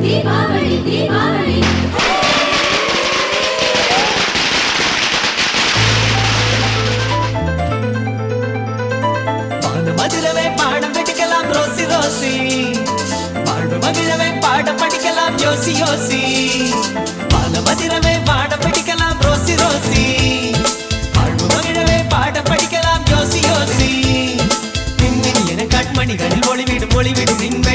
தீபாவளி தீபாவளி மதுரவே பாடம் படிக்கலாம் Rousey Rousey. வாழ்வு பாடம் படிக்கலாம் யோசி யோசி. மதுரவே living in